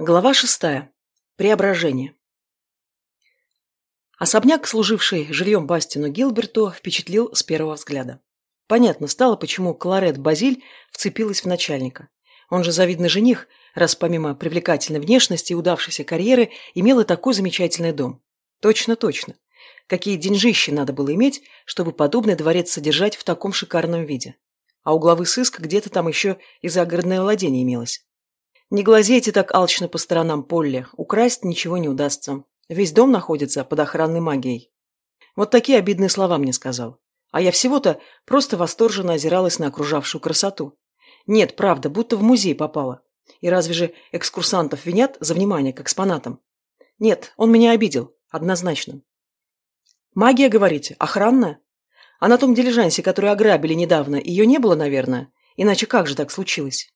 Глава шестая. Преображение. Особняк, служивший жильем Бастину Гилберту, впечатлил с первого взгляда. Понятно стало, почему Кларет Базиль вцепилась в начальника. Он же завидный жених, раз помимо привлекательной внешности и удавшейся карьеры имел и такой замечательный дом. Точно, точно. Какие деньжищи надо было иметь, чтобы подобный дворец содержать в таком шикарном виде. А у главы сыска где-то там еще и загородное владение имелось. Не глазейте так алчно по сторонам, Полли. Украсть ничего не удастся. Весь дом находится под охранной магией. Вот такие обидные слова мне сказал. А я всего-то просто восторженно озиралась на окружавшую красоту. Нет, правда, будто в музей попала. И разве же экскурсантов винят за внимание к экспонатам? Нет, он меня обидел. Однозначно. Магия, говорите, охранная? А на том дилижансе, который ограбили недавно, ее не было, наверное? Иначе как же так случилось?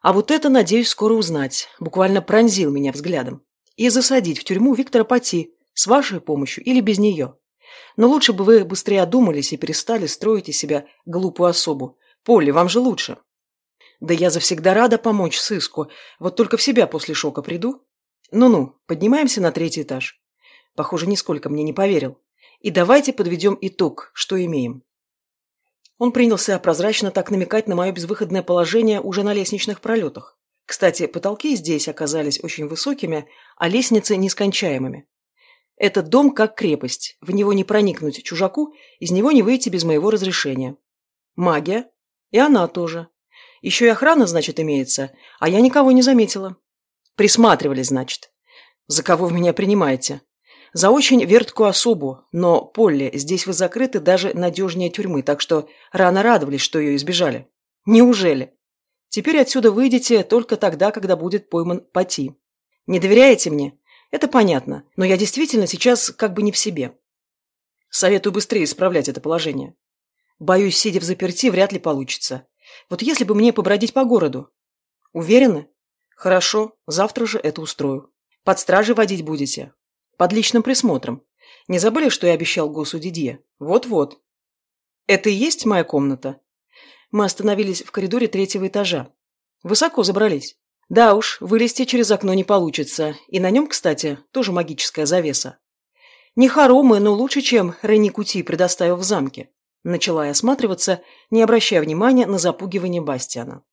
А вот это, надеюсь, скоро узнать. Буквально пронзил меня взглядом. И засадить в тюрьму Виктора Пати, с вашей помощью или без нее. Но лучше бы вы быстрее одумались и перестали строить из себя глупую особу. Полли, вам же лучше. Да я завсегда рада помочь сыску, вот только в себя после шока приду. Ну-ну, поднимаемся на третий этаж. Похоже, нисколько мне не поверил. И давайте подведем итог, что имеем. Он принялся прозрачно так намекать на мое безвыходное положение уже на лестничных пролетах. Кстати, потолки здесь оказались очень высокими, а лестницы нескончаемыми. Этот дом как крепость, в него не проникнуть чужаку, из него не выйти без моего разрешения. Магия. И она тоже. Еще и охрана, значит, имеется, а я никого не заметила. Присматривались, значит. За кого вы меня принимаете? За очень верткую особу, но, Полли, здесь вы закрыты даже надежнее тюрьмы, так что рано радовались, что ее избежали. Неужели? Теперь отсюда выйдете только тогда, когда будет пойман Пати. Не доверяете мне? Это понятно, но я действительно сейчас как бы не в себе. Советую быстрее исправлять это положение. Боюсь, сидя в заперти, вряд ли получится. Вот если бы мне побродить по городу. Уверены? Хорошо, завтра же это устрою. Под стражей водить будете. Под личным присмотром. Не забыли, что я обещал Госу Дидье? Вот-вот. Это и есть моя комната? Мы остановились в коридоре третьего этажа. Высоко забрались. Да уж, вылезти через окно не получится. И на нем, кстати, тоже магическая завеса. Не хоромы, но лучше, чем Ренни Кути предоставил в замке. Начала я осматриваться, не обращая внимания на запугивание Бастиана.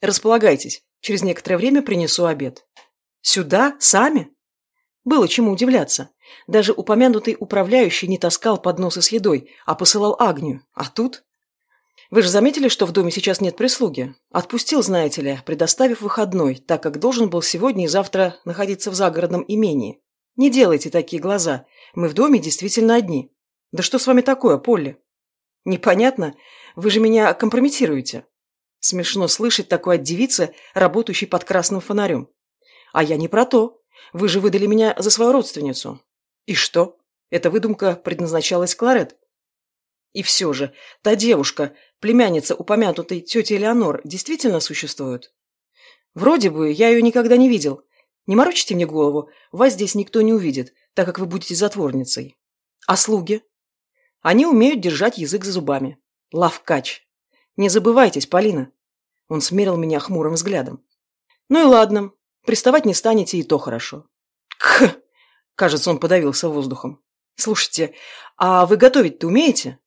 «Располагайтесь. Через некоторое время принесу обед». «Сюда? Сами?» Было чему удивляться. Даже упомянутый управляющий не таскал подносы с едой, а посылал Агнию. А тут... Вы же заметили, что в доме сейчас нет прислуги? Отпустил, знаете ли, предоставив выходной, так как должен был сегодня и завтра находиться в загородном имении. Не делайте такие глаза. Мы в доме действительно одни. Да что с вами такое, Полли? Непонятно? Вы же меня компрометируете. Смешно слышать такое от девицы, работающей под красным фонарем. А я не про то. Вы же выдали меня за свою родственницу. И что? Эта выдумка предназначалась Кларет? И все же, та девушка, племянница упомянутой тети Элеонор, действительно существует? Вроде бы, я ее никогда не видел. Не морочите мне голову, вас здесь никто не увидит, так как вы будете затворницей. А слуги? Они умеют держать язык за зубами. Лавкач. Не забывайтесь, Полина. Он смерил меня хмурым взглядом. Ну и ладно, Приставать не станете, и то хорошо. Кх! Кажется, он подавился воздухом. Слушайте, а вы готовить-то умеете?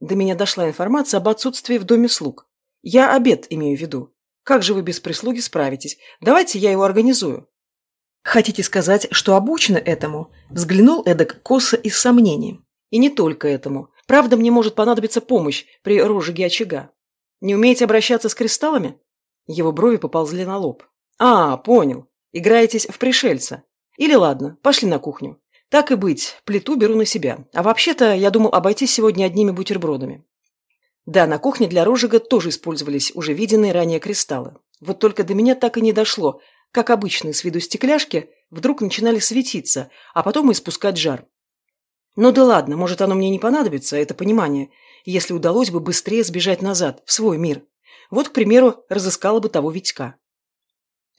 До меня дошла информация об отсутствии в доме слуг. Я обед имею в виду. Как же вы без прислуги справитесь? Давайте я его организую. Хотите сказать, что обучены этому? Взглянул эдак косо и с сомнением. И не только этому. Правда, мне может понадобиться помощь при розжиге очага. Не умеете обращаться с кристаллами? Его брови поползли на лоб. «А, понял. Играетесь в пришельца. Или ладно, пошли на кухню. Так и быть, плиту беру на себя. А вообще-то я думал обойтись сегодня одними бутербродами». Да, на кухне для розжига тоже использовались уже виденные ранее кристаллы. Вот только до меня так и не дошло, как обычные с виду стекляшки вдруг начинали светиться, а потом испускать жар. Ну да ладно, может оно мне не понадобится, это понимание, если удалось бы быстрее сбежать назад, в свой мир. Вот, к примеру, разыскала бы того Витька.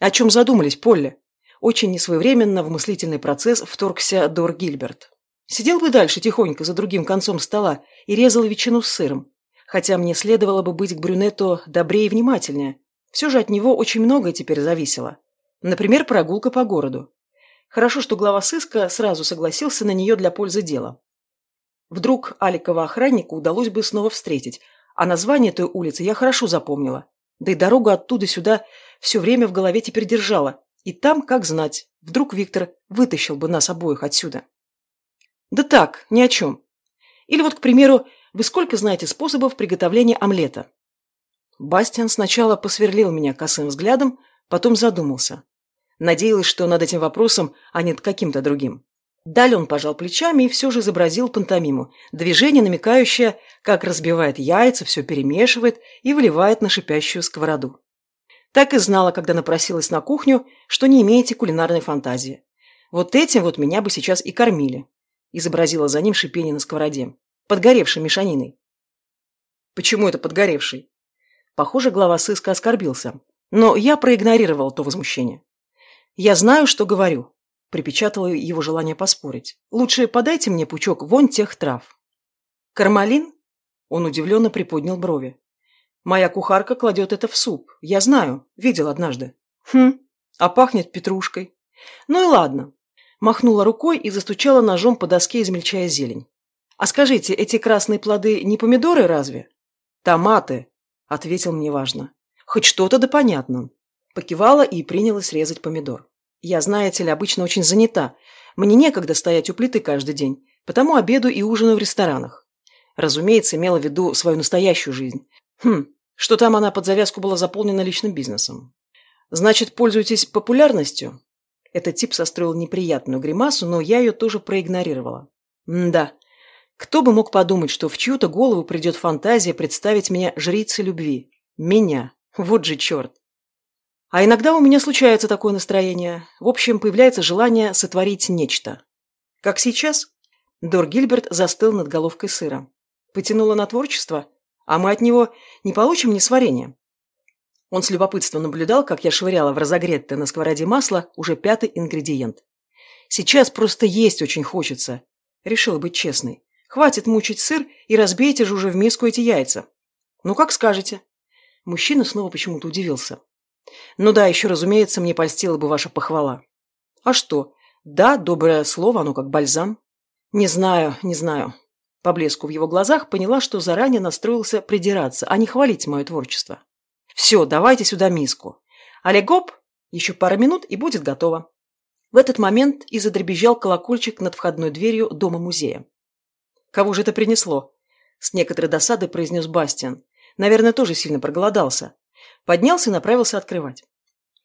О чем задумались, Полли? Очень несвоевременно в мыслительный процесс вторгся Дор Гильберт. Сидел бы дальше тихонько за другим концом стола и резал ветчину с сыром. Хотя мне следовало бы быть к брюнету добрее и внимательнее. Все же от него очень многое теперь зависело. Например, прогулка по городу. Хорошо, что глава сыска сразу согласился на нее для пользы дела. Вдруг Аликова охранника удалось бы снова встретить, а название той улицы я хорошо запомнила. Да и дорогу оттуда сюда все время в голове теперь держала. И там, как знать, вдруг Виктор вытащил бы нас обоих отсюда. Да так, ни о чем. Или вот, к примеру, вы сколько знаете способов приготовления омлета? Бастиан сначала посверлил меня косым взглядом, потом задумался. Надеялась, что над этим вопросом, а не над каким-то другим. Далее он пожал плечами и все же изобразил пантомиму. Движение, намекающее, как разбивает яйца, все перемешивает и выливает на шипящую сковороду. Так и знала, когда напросилась на кухню, что не имеете кулинарной фантазии. Вот этим вот меня бы сейчас и кормили. Изобразила за ним шипение на сковороде. Подгоревшей мешаниной. Почему это подгоревший? Похоже, глава сыска оскорбился. Но я проигнорировал то возмущение. «Я знаю, что говорю», – припечатало его желание поспорить. «Лучше подайте мне пучок вон тех трав». «Кармалин?» – он удивленно приподнял брови. «Моя кухарка кладет это в суп. Я знаю, видел однажды». «Хм, а пахнет петрушкой». «Ну и ладно». Махнула рукой и застучала ножом по доске, измельчая зелень. «А скажите, эти красные плоды не помидоры разве?» «Томаты», – ответил мне важно. «Хоть что-то да понятно». Покивала и принялась резать помидор. Я, знаете ли, обычно очень занята. Мне некогда стоять у плиты каждый день, потому обедаю и ужинаю в ресторанах. Разумеется, имела в виду свою настоящую жизнь. Хм, что там она под завязку была заполнена личным бизнесом. Значит, пользуетесь популярностью? Этот тип состроил неприятную гримасу, но я ее тоже проигнорировала. М да. Кто бы мог подумать, что в чью-то голову придет фантазия представить меня жрицей любви? Меня. Вот же черт. А иногда у меня случается такое настроение. В общем, появляется желание сотворить нечто. Как сейчас? Дор Гильберт застыл над головкой сыра. Потянуло на творчество, а мы от него не получим ни сварения. Он с любопытством наблюдал, как я швыряла в разогретое на сковороде масло уже пятый ингредиент. Сейчас просто есть очень хочется. Решила быть честной. Хватит мучить сыр и разбейте же уже в миску эти яйца. Ну, как скажете. Мужчина снова почему-то удивился. Ну да, еще, разумеется, мне польстила бы ваша похвала. А что? Да, доброе слово, оно как бальзам. Не знаю, не знаю. По блеску в его глазах поняла, что заранее настроился придираться, а не хвалить мое творчество. Все, давайте сюда миску. Олегоп, еще пара минут и будет готово. В этот момент и задребезжал колокольчик над входной дверью дома-музея. «Кого же это принесло?» С некоторой досадой произнес Бастиан. Наверное, тоже сильно проголодался. Поднялся и направился открывать.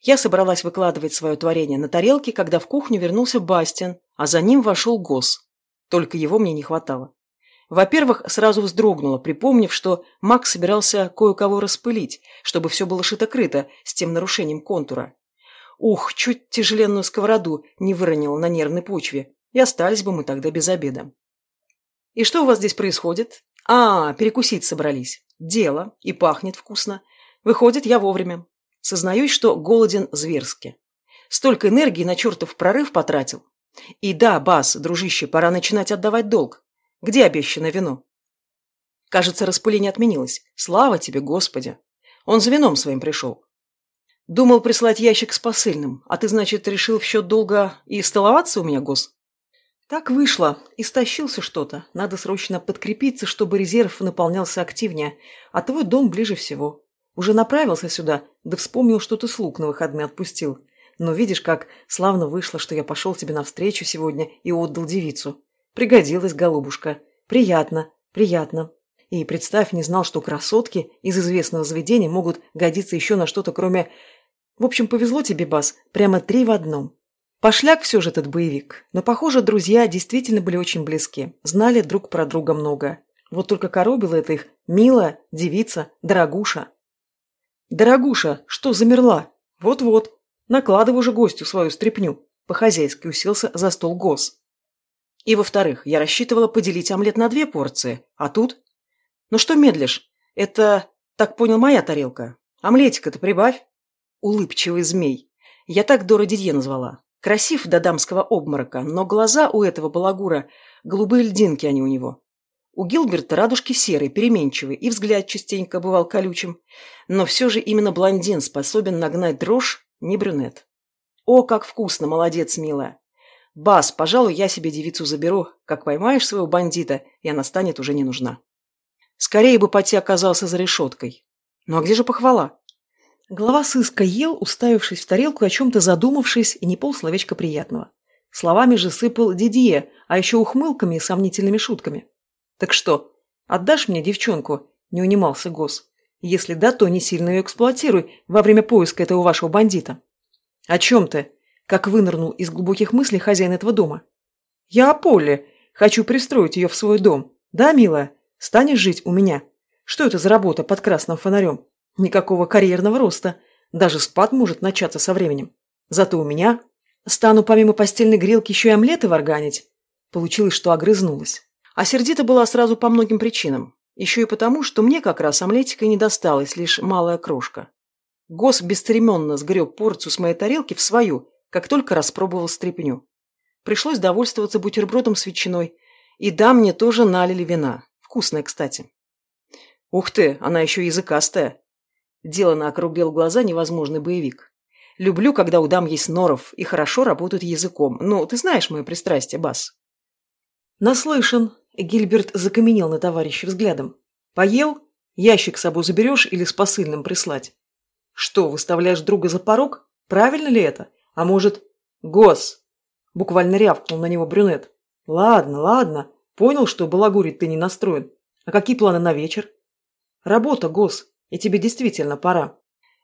Я собралась выкладывать свое творение на тарелке, когда в кухню вернулся Бастин, а за ним вошел Гос. Только его мне не хватало. Во-первых, сразу вздрогнула, припомнив, что Макс собирался кое-кого распылить, чтобы все было шито-крыто с тем нарушением контура. Ух, чуть тяжеленную сковороду не выронила на нервной почве, и остались бы мы тогда без обеда. «И что у вас здесь происходит?» «А, перекусить собрались. Дело. И пахнет вкусно. Выходит, я вовремя. Сознаюсь, что голоден зверски. Столько энергии на чертов прорыв потратил. И да, Бас, дружище, пора начинать отдавать долг. Где обещанное вино? Кажется, распыление отменилось. Слава тебе, Господи. Он за вином своим пришел. Думал прислать ящик с посыльным, а ты, значит, решил в счет долга и столоваться у меня, Гос? Так вышло. Истощился что-то. Надо срочно подкрепиться, чтобы резерв наполнялся активнее. А твой дом ближе всего. Уже направился сюда, да вспомнил, что ты слуг на выходные отпустил. Но видишь, как славно вышло, что я пошел тебе навстречу сегодня и отдал девицу. Пригодилась, голубушка. Приятно, приятно. И представь, не знал, что красотки из известного заведения могут годиться еще на что-то, кроме... В общем, повезло тебе, Бас, прямо три в одном. Пошляк все же этот боевик. Но, похоже, друзья действительно были очень близки. Знали друг про друга много. Вот только коробила это их милая девица, дорогуша. «Дорогуша, что замерла? Вот-вот. Накладывай уже гостю свою стряпню». По-хозяйски уселся за стол Гос. И, во-вторых, я рассчитывала поделить омлет на две порции, а тут... Ну что медлишь? Это, так понял, моя тарелка. Омлетика-то прибавь. Улыбчивый змей. Я так Дора Дидье назвала. Красив до дамского обморока, но глаза у этого балагура, голубые льдинки они у него. У Гилберта радужки серые, переменчивые, и взгляд частенько бывал колючим. Но все же именно блондин способен нагнать дрожь, не брюнет. О, как вкусно, молодец, милая. Бас, пожалуй, я себе девицу заберу. Как поймаешь своего бандита, и она станет уже не нужна. Скорее бы Пати оказался за решеткой. Ну а где же похвала? Глава сыска ел, уставившись в тарелку о чем-то задумавшись, и не полсловечка приятного. Словами же сыпал Дидье, а еще ухмылками и сомнительными шутками. «Так что, отдашь мне девчонку?» – не унимался Гос. «Если да, то не сильно ее эксплуатируй во время поиска этого вашего бандита». «О чем ты?» – как вынырнул из глубоких мыслей хозяин этого дома. «Я о. Хочу пристроить ее в свой дом. Да, милая? Станешь жить у меня? Что это за работа под красным фонарем? Никакого карьерного роста. Даже спад может начаться со временем. Зато у меня стану помимо постельной грелки еще и омлеты варганить». Получилось, что огрызнулась. А сердита была сразу по многим причинам. Еще и потому, что мне как раз омлетика не досталась лишь малая крошка. Гос бесцеремонно сгреб порцию с моей тарелки в свою, как только распробовал стряпню. Пришлось довольствоваться бутербродом с ветчиной. И да, мне тоже налили вина. Вкусное, кстати. Ух ты, она еще языкастая. Делано округлил глаза невозможный боевик. Люблю, когда у дам есть норов и хорошо работают языком. Ну, ты знаешь мое пристрастие, Бас. Наслышан. Гильберт закаменел на товарища взглядом. Поел? Ящик с собой заберешь или с посыльным прислать? Что, выставляешь друга за порог? Правильно ли это? А может... Гос! Буквально рявкнул на него брюнет. Ладно, ладно. Понял, что балагурить ты не настроен. А какие планы на вечер? Работа, Гос. И тебе действительно пора.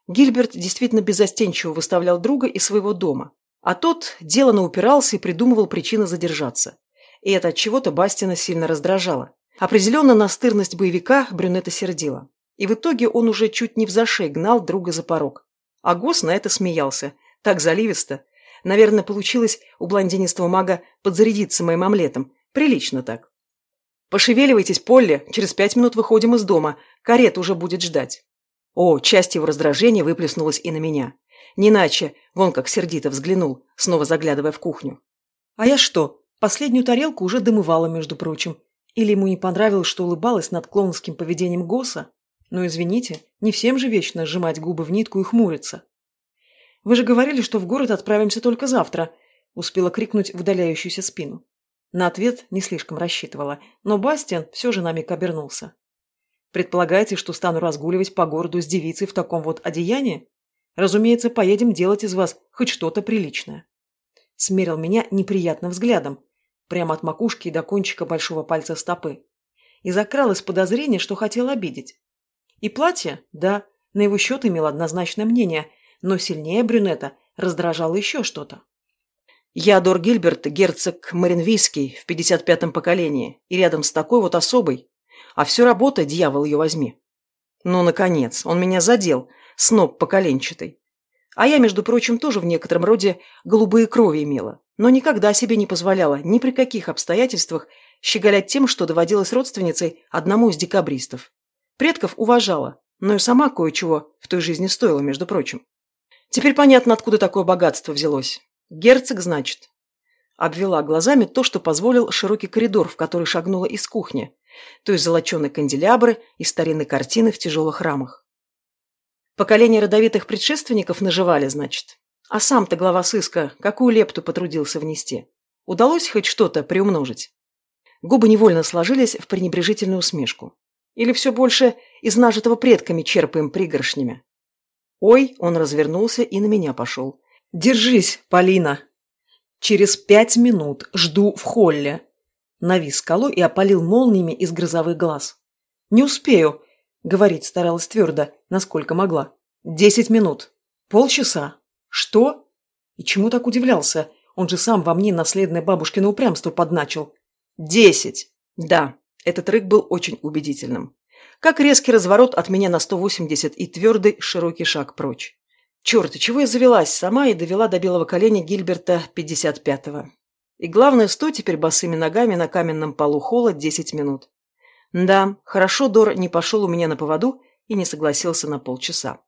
Гильберт действительно безостенчиво выставлял друга из своего дома. А тот делано упирался и придумывал причины задержаться. И это от чего-то Бастина сильно раздражало. Определенно настырность боевика брюнета сердила. И в итоге он уже чуть не в зашей гнал друга за порог. А Гос на это смеялся. Так заливисто. Наверное, получилось у блондинистого мага подзарядиться моим омлетом. Прилично так. «Пошевеливайтесь, Полли, через пять минут выходим из дома. Карета уже будет ждать». О, часть его раздражения выплеснулась и на меня. Не иначе, вон как сердито взглянул, снова заглядывая в кухню. А я что, последнюю тарелку уже домывала, между прочим. Или ему не понравилось, что улыбалась над клоунским поведением Госа? Но извините, не всем же вечно сжимать губы в нитку и хмуриться. «Вы же говорили, что в город отправимся только завтра», – успела крикнуть в удаляющуюся спину. На ответ не слишком рассчитывала, но Бастиан все же на миг обернулся. «Предполагаете, что стану разгуливать по городу с девицей в таком вот одеянии? Разумеется, поедем делать из вас хоть что-то приличное». Смерил меня неприятным взглядом, прямо от макушки до кончика большого пальца стопы. И закралось подозрение, что хотел обидеть. И платье, да, на его счет имел однозначное мнение, но сильнее брюнета раздражало еще что-то. Я Дор Гильберт, герцог Маринвийский в 55-м поколении, и рядом с такой вот особой. А все работа, дьявол ее возьми. Ну, наконец, он меня задел, сноб поколенчатый. А я, между прочим, тоже в некотором роде голубые крови имела, но никогда себе не позволяла ни при каких обстоятельствах щеголять тем, что доводилось родственницей одному из декабристов. Предков уважала, но и сама кое-чего в той жизни стоила, между прочим. Теперь понятно, откуда такое богатство взялось. Герцог, значит. Обвела глазами то, что позволил широкий коридор, в который шагнула из кухни, то есть золоченые канделябры и старинные картины в тяжелых рамах. Поколение родовитых предшественников наживали, значит. А сам-то глава сыска какую лепту потрудился внести? Удалось хоть что-то приумножить? Губы невольно сложились в пренебрежительную усмешку. Или все больше из нажитого предками черпаем пригоршнями? Ой, он развернулся и на меня пошел. «Держись, Полина!» «Через пять минут жду в холле!» Навис скалой и опалил молниями из грозовых глаз. «Не успею!» — говорить старалась твердо, насколько могла. «Десять минут. Полчаса. Что?» И чему так удивлялся? Он же сам во мне наследное бабушкино упрямство подначил. «Десять!» Да, этот рык был очень убедительным. Как резкий разворот от меня на 180 и твердый широкий шаг прочь. Черт, чего я завелась сама и довела до белого коленя Гильберта 55-го. И главное, стой теперь босыми ногами на каменном полу холла 10 минут. Да, хорошо Дор не пошел у меня на поводу и не согласился на полчаса.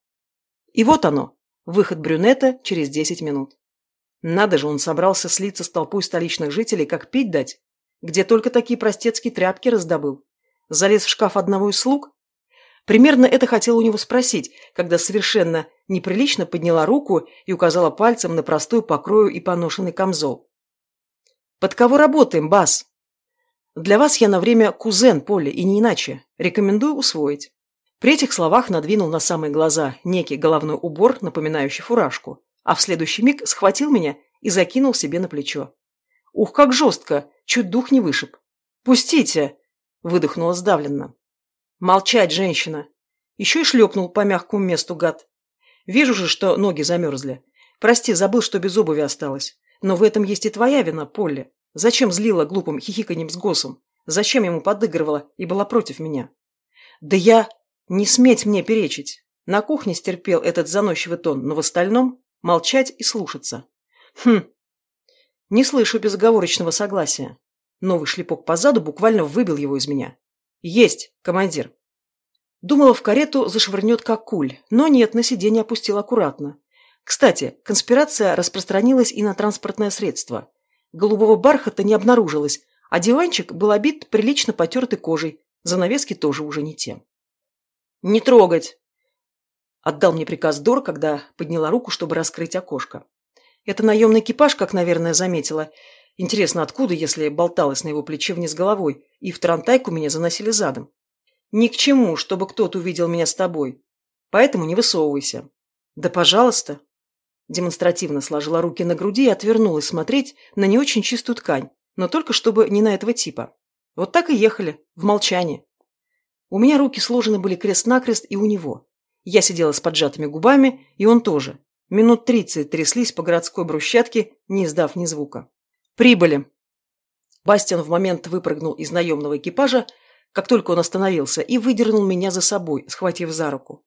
И вот оно, выход брюнета через 10 минут. Надо же, он собрался слиться с толпой столичных жителей, как пить дать где только такие простецкие тряпки раздобыл. Залез в шкаф одного из слуг? Примерно это хотела у него спросить, когда совершенно неприлично подняла руку и указала пальцем на простой покрою и поношенный камзол. «Под кого работаем, Бас?» «Для вас я на время кузен Поли, и не иначе. Рекомендую усвоить». При этих словах надвинул на самые глаза некий головной убор, напоминающий фуражку, а в следующий миг схватил меня и закинул себе на плечо. «Ух, как жестко! Чуть дух не вышиб!» «Пустите!» – выдохнула сдавленно. «Молчать, женщина!» Еще и шлепнул по мягкому месту гад. «Вижу же, что ноги замерзли. Прости, забыл, что без обуви осталось. Но в этом есть и твоя вина, Полли. Зачем злила глупым хихиканьем с Госом? Зачем ему подыгрывала и была против меня?» «Да я...» «Не сметь мне перечить!» На кухне стерпел этот заносчивый тон, но в остальном молчать и слушаться. «Хм, не слышу безоговорочного согласия. Новый шлепок по заду буквально выбил его из меня. «Есть, командир!» Думала, в карету зашвырнет как куль, но нет, на сиденье опустил аккуратно. Кстати, конспирация распространилась и на транспортное средство. Голубого бархата не обнаружилось, а диванчик был обит прилично потертой кожей, занавески тоже уже не те. «Не трогать!» Отдал мне приказ Дор, когда подняла руку, чтобы раскрыть окошко. Это наемный экипаж, как, наверное, заметила. Интересно, откуда, если болталась на его плече вниз головой, и в Трантайку меня заносили задом? Ни к чему, чтобы кто-то увидел меня с тобой. Поэтому не высовывайся. Да пожалуйста. Демонстративно сложила руки на груди и отвернулась смотреть на не очень чистую ткань, но только чтобы не на этого типа. Вот так и ехали, в молчании. У меня руки сложены были крест-накрест и у него. Я сидела с поджатыми губами, и он тоже. Минут тридцать тряслись по городской брусчатке, не издав ни звука. «Прибыли!» Бастиан в момент выпрыгнул из наемного экипажа, как только он остановился, и выдернул меня за собой, схватив за руку.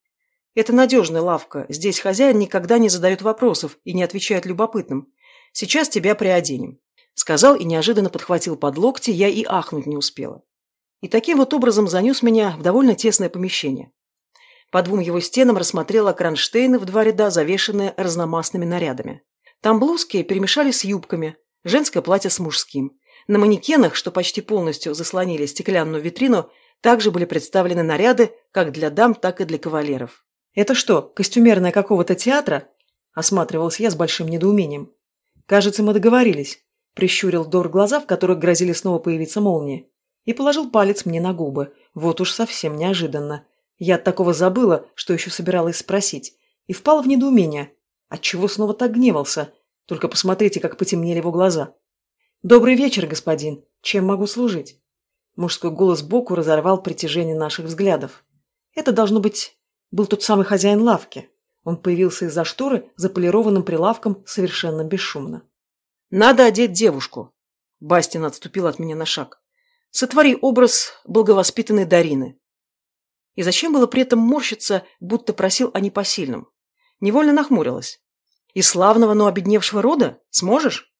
«Это надежная лавка. Здесь хозяин никогда не задает вопросов и не отвечает любопытным. Сейчас тебя приоденем», — сказал и неожиданно подхватил под локти, я и ахнуть не успела. И таким вот образом занес меня в довольно тесное помещение. По двум его стенам рассмотрела кронштейны в два ряда, завешенные разномастными нарядами. Там блузки перемешались с юбками, женское платье с мужским. На манекенах, что почти полностью заслонили стеклянную витрину, также были представлены наряды как для дам, так и для кавалеров. «Это что, костюмерная какого-то театра?» – осматривался я с большим недоумением. «Кажется, мы договорились», – прищурил Дор глаза, в которых грозили снова появиться молнии, и положил палец мне на губы. Вот уж совсем неожиданно. Я от такого забыла, что еще собиралась спросить, и впала в недоумение. Отчего снова так гневался? Только посмотрите, как потемнели его глаза. «Добрый вечер, господин. Чем могу служить?» Мужской голос сбоку разорвал притяжение наших взглядов. Это, должно быть, был тот самый хозяин лавки. Он появился из-за шторы за полированным прилавком совершенно бесшумно. «Надо одеть девушку!» Бастин отступил от меня на шаг. «Сотвори образ благовоспитанной Дарины. И зачем было при этом морщиться, будто просил о непосильном? Невольно нахмурилась. «И славного, но обедневшего рода? Сможешь?»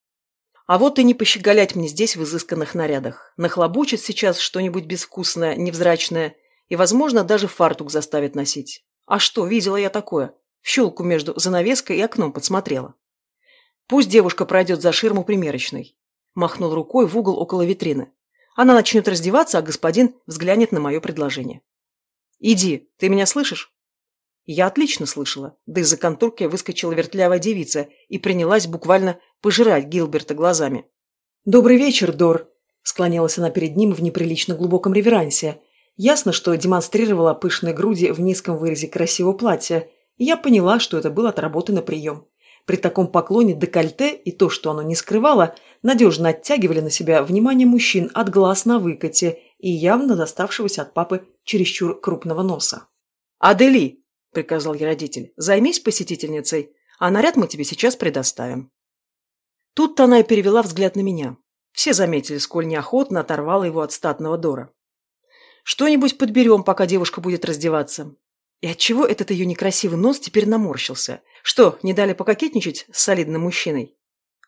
А вот и не пощеголять мне здесь в изысканных нарядах. Нахлобучит сейчас что-нибудь безвкусное, невзрачное, и, возможно, даже фартук заставит носить. А что, видела я такое? В щелку между занавеской и окном подсмотрела. Пусть девушка пройдет за ширму примерочной. Махнул рукой в угол около витрины. Она начнет раздеваться, а господин взглянет на мое предложение. «Иди, ты меня слышишь?» Я отлично слышала, да из-за конторки выскочила вертлявая девица и принялась буквально пожирать Гилберта глазами. «Добрый вечер, Дор!» – склонялась она перед ним в неприлично глубоком реверансе. Ясно, что демонстрировала пышные груди в низком вырезе красивого платья, и я поняла, что это был отработанный прием. При таком поклоне декольте и то, что оно не скрывало, надежно оттягивали на себя внимание мужчин от глаз на выкате и явно доставшегося от папы чересчур крупного носа. «Адели!» – приказал я родитель. «Займись посетительницей, а наряд мы тебе сейчас предоставим». Тут-то она и перевела взгляд на меня. Все заметили, сколь неохотно оторвала его от статного Дора. «Что-нибудь подберем, пока девушка будет раздеваться». И отчего этот ее некрасивый нос теперь наморщился? Что, не дали пококетничать с солидным мужчиной?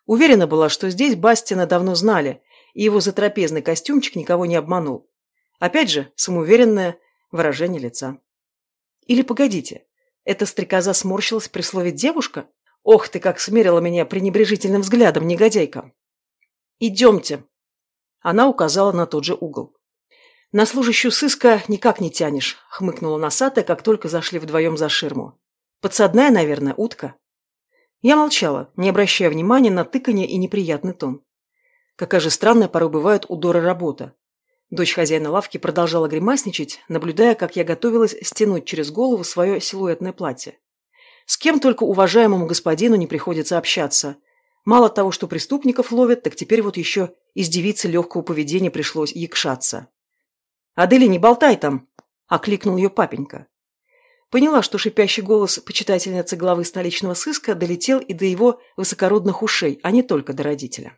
Уверена была, что здесь Бастина давно знали, и его затрапезный костюмчик никого не обманул. Опять же, самоуверенное выражение лица. Или погодите, эта стрекоза сморщилась при слове «девушка»? Ох ты, как смерила меня пренебрежительным взглядом, негодяйка! «Идемте!» Она указала на тот же угол. «На служащую сыска никак не тянешь», — хмыкнула носатая, как только зашли вдвоем за ширму. «Подсадная, наверное, утка». Я молчала, не обращая внимания на тыканье и неприятный тон. Какая же странная порой бывает у Доры работа. Дочь хозяина лавки продолжала гримасничать, наблюдая, как я готовилась стянуть через голову свое силуэтное платье. С кем только уважаемому господину не приходится общаться. Мало того, что преступников ловят, так теперь вот еще из девицы легкого поведения пришлось якшаться. «Адели, не болтай там!» – окликнул ее папенька. Поняла, что шипящий голос почитательницы главы столичного сыска долетел и до его высокородных ушей, а не только до родителя.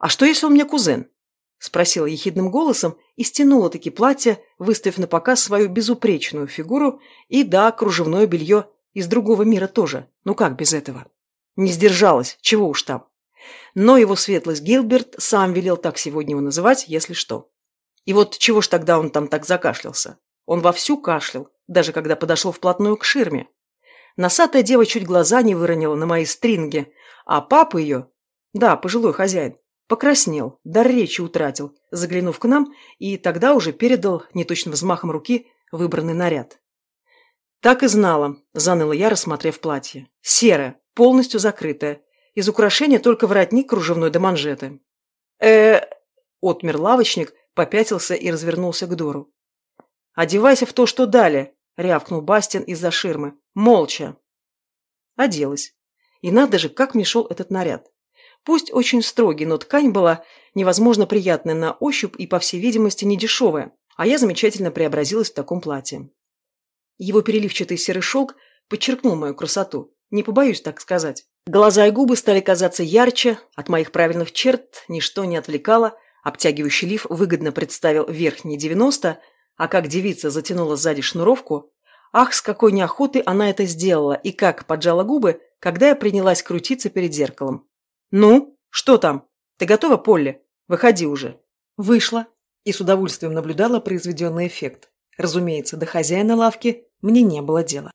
«А что, если он мне кузен?» – спросила ехидным голосом и стянула таки платье, выставив на показ свою безупречную фигуру и, да, кружевное белье из другого мира тоже. Ну как без этого? Не сдержалась, чего уж там. Но его светлость Гилберт сам велел так сегодня его называть, если что. И вот чего ж тогда он там так закашлялся? Он вовсю кашлял, даже когда подошел вплотную к ширме. Носатая дева чуть глаза не выронила на мои стринги, а папа ее, да, пожилой хозяин, покраснел, дар речи утратил, заглянув к нам, и тогда уже передал неточным взмахом руки выбранный наряд. «Так и знала», – заныла я, рассмотрев платье. «Серое, полностью закрытое. Из украшения только воротник кружевной до манжеты». э отмер лавочник, попятился и развернулся к Дору. «Одевайся в то, что дали», — рявкнул Бастин из-за ширмы. «Молча». Оделась. И надо же, как мне шел этот наряд. Пусть очень строгий, но ткань была невозможно приятная на ощупь и, по всей видимости, не дешевая, а я замечательно преобразилась в таком платье. Его переливчатый серый шелк подчеркнул мою красоту, не побоюсь так сказать. Глаза и губы стали казаться ярче, от моих правильных черт ничто не отвлекало, Обтягивающий лиф выгодно представил верхние 90, а как девица затянула сзади шнуровку, ах, с какой неохотой она это сделала и как поджала губы, когда я принялась крутиться перед зеркалом. «Ну, что там? Ты готова, Полли? Выходи уже». Вышла и с удовольствием наблюдала произведенный эффект. Разумеется, до хозяина лавки мне не было дела.